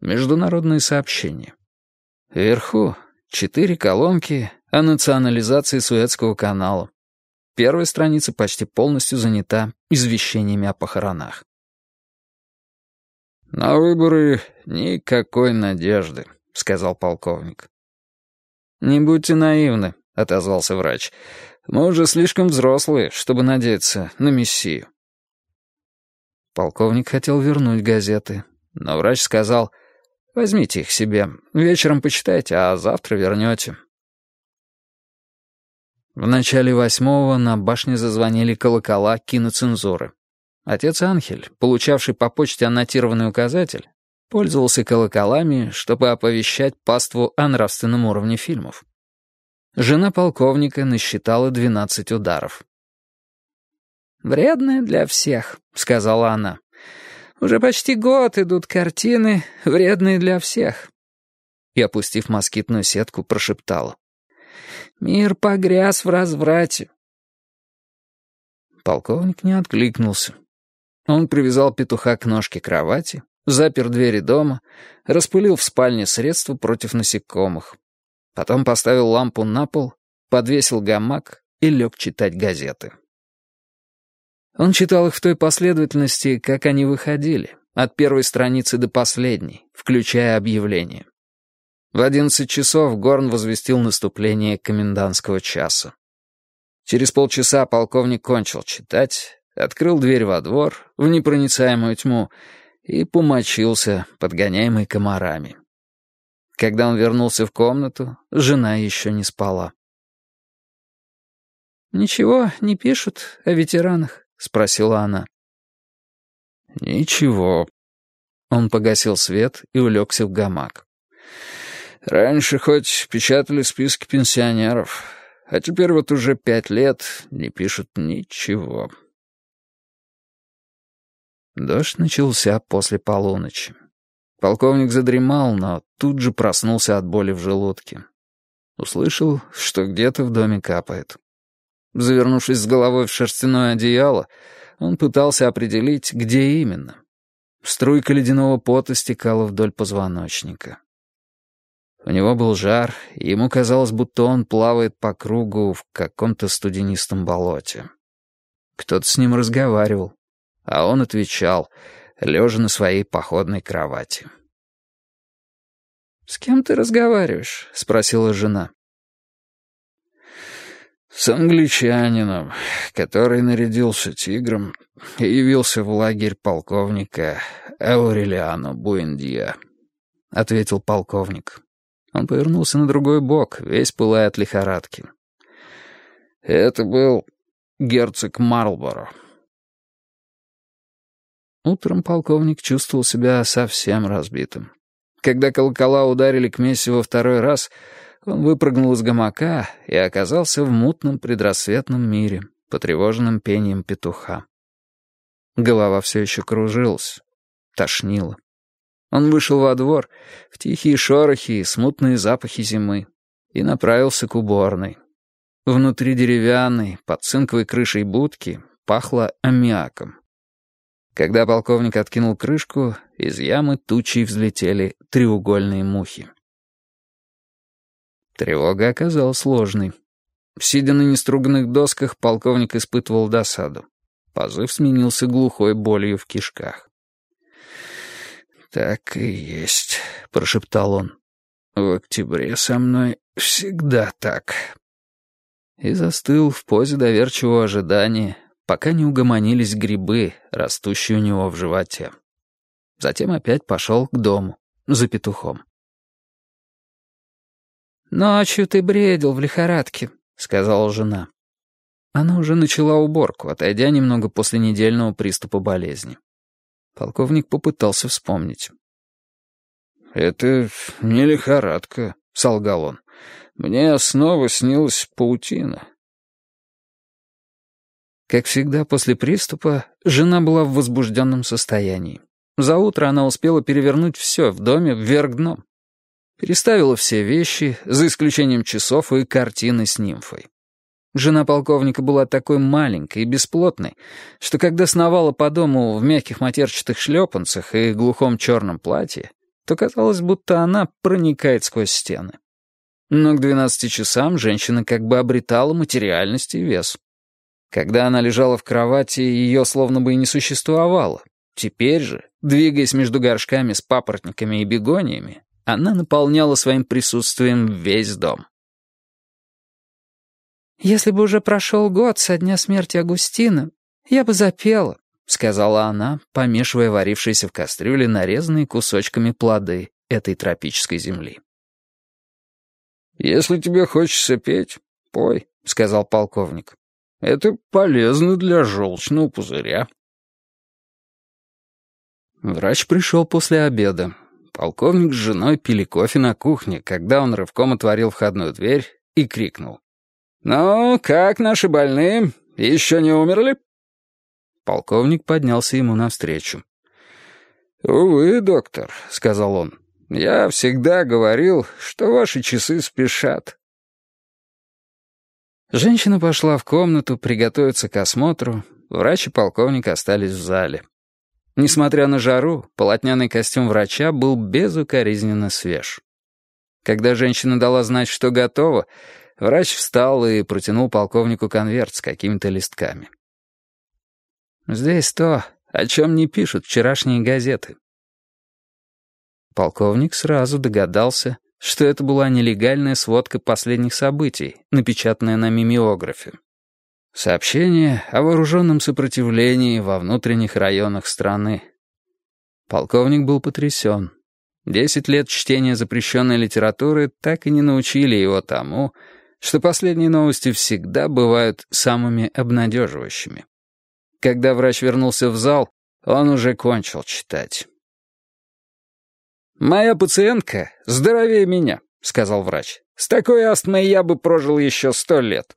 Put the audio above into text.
Международные сообщения. Вверху четыре колонки о национализации Суэцкого канала. Первая страница почти полностью занята извещениями о похоронах. «На выборы никакой надежды», — сказал полковник. «Не будьте наивны», — отозвался врач. «Мы уже слишком взрослые, чтобы надеяться на мессию». Полковник хотел вернуть газеты, но врач сказал, «Возьмите их себе, вечером почитайте, а завтра вернете». В начале восьмого на башне зазвонили колокола киноцензуры. Отец Анхель, получавший по почте аннотированный указатель, пользовался колоколами, чтобы оповещать паству о нравственном уровне фильмов. Жена полковника насчитала 12 ударов. «Вредная для всех», — сказала она. «Уже почти год идут картины, вредные для всех». И, опустив москитную сетку, прошептала. Мир погряз в разврате. Полковник не откликнулся. Он привязал петуха к ножке кровати, запер двери дома, распылил в спальне средства против насекомых. Потом поставил лампу на пол, подвесил гамак и лег читать газеты. Он читал их в той последовательности, как они выходили, от первой страницы до последней, включая объявление. В одиннадцать часов Горн возвестил наступление комендантского часа. Через полчаса полковник кончил читать, открыл дверь во двор, в непроницаемую тьму, и помочился, подгоняемый комарами. Когда он вернулся в комнату, жена еще не спала. «Ничего не пишут о ветеранах?» — спросила она. «Ничего». Он погасил свет и улегся в гамак. Раньше хоть печатали списки пенсионеров, а теперь вот уже пять лет не пишут ничего. Дождь начался после полуночи. Полковник задремал, но тут же проснулся от боли в желудке. Услышал, что где-то в доме капает. Завернувшись с головой в шерстяное одеяло, он пытался определить, где именно. Струйка ледяного пота стекала вдоль позвоночника. У него был жар, и ему казалось, будто он плавает по кругу в каком-то студенистом болоте. Кто-то с ним разговаривал, а он отвечал, лежа на своей походной кровати. «С кем ты разговариваешь?» — спросила жена. «С англичанином, который нарядился тигром и явился в лагерь полковника Аурелиано Буэндия», — ответил полковник. Он повернулся на другой бок, весь пылая от лихорадки. Это был герцог Марлборо. Утром полковник чувствовал себя совсем разбитым. Когда колокола ударили к мессе во второй раз, он выпрыгнул из гамака и оказался в мутном предрассветном мире, потревоженном пением петуха. Голова все еще кружилась, тошнила. Он вышел во двор, в тихие шорохи и смутные запахи зимы, и направился к уборной. Внутри деревянной, под цинковой крышей будки, пахло аммиаком. Когда полковник откинул крышку, из ямы тучей взлетели треугольные мухи. Тревога оказалась сложной. Сидя на неструганных досках, полковник испытывал досаду. Позыв сменился глухой болью в кишках. «Так и есть», — прошептал он. «В октябре со мной всегда так». И застыл в позе доверчивого ожидания, пока не угомонились грибы, растущие у него в животе. Затем опять пошел к дому, за петухом. «Ночью ты бредил в лихорадке», — сказала жена. Она уже начала уборку, отойдя немного после недельного приступа болезни. Полковник попытался вспомнить. «Это не лихорадка», — солгал он. «Мне снова снилась паутина». Как всегда после приступа, жена была в возбужденном состоянии. За утро она успела перевернуть все в доме вверх дном. Переставила все вещи, за исключением часов и картины с нимфой. Жена полковника была такой маленькой и бесплотной, что когда сновала по дому в мягких матерчатых шлепанцах и глухом черном платье, то казалось, будто она проникает сквозь стены. Но к двенадцати часам женщина как бы обретала материальность и вес. Когда она лежала в кровати, ее словно бы и не существовало. Теперь же, двигаясь между горшками с папоротниками и бегониями, она наполняла своим присутствием весь дом. «Если бы уже прошел год со дня смерти Агустина, я бы запела», — сказала она, помешивая варившиеся в кастрюле нарезанные кусочками плоды этой тропической земли. «Если тебе хочется петь, пой», — сказал полковник. «Это полезно для желчного пузыря». Врач пришел после обеда. Полковник с женой пили кофе на кухне, когда он рывком отворил входную дверь и крикнул. «Ну, как наши больные? Еще не умерли?» Полковник поднялся ему навстречу. «Увы, доктор», — сказал он, — «я всегда говорил, что ваши часы спешат». Женщина пошла в комнату приготовиться к осмотру, врач и полковник остались в зале. Несмотря на жару, полотняный костюм врача был безукоризненно свеж. Когда женщина дала знать, что готова, Врач встал и протянул полковнику конверт с какими-то листками. «Здесь то, о чем не пишут вчерашние газеты». Полковник сразу догадался, что это была нелегальная сводка последних событий, напечатанная на мимеографе. Сообщение о вооруженном сопротивлении во внутренних районах страны. Полковник был потрясен. Десять лет чтения запрещенной литературы так и не научили его тому, что последние новости всегда бывают самыми обнадеживающими. Когда врач вернулся в зал, он уже кончил читать. «Моя пациентка здоровее меня», — сказал врач. «С такой астмой я бы прожил еще сто лет».